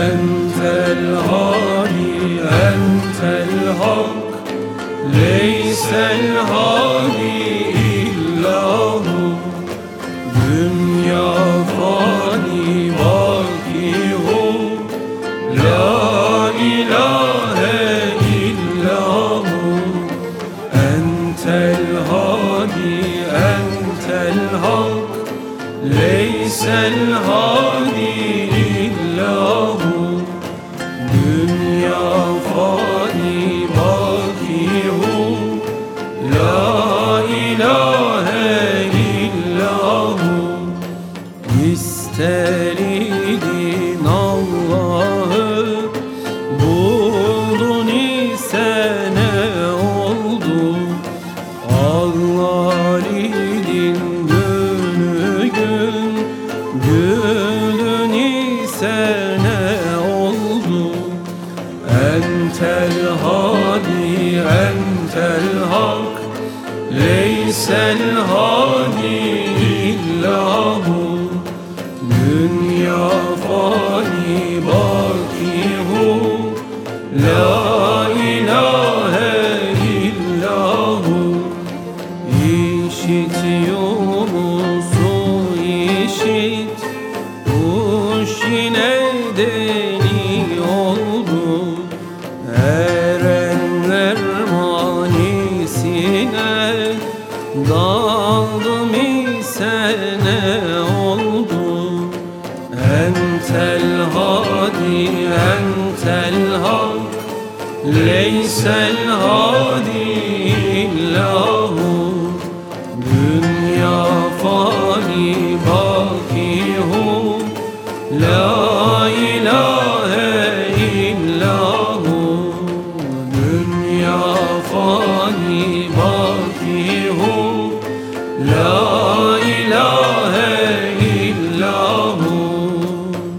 Entel hani entel hak Leysel hani illahu Dünya fani baki hu La ilahe illahu Entel hani entel hak Leysel hani illahu İster idin Allah'ı Buldun ise ne oldu? Allah idin günü gün Güldün ise ne oldu? Entel hadi entel hak Leysel hadi illahu La ilahe illahu İşitiyor musun? İşit. Kuş yine deli oldu Erenler manisine Daldım ise ne oldu. Entel hadi entel Leysel hadi illahu Dünya fani baki hu. La ilahe illahu Dünya fani baki hu. La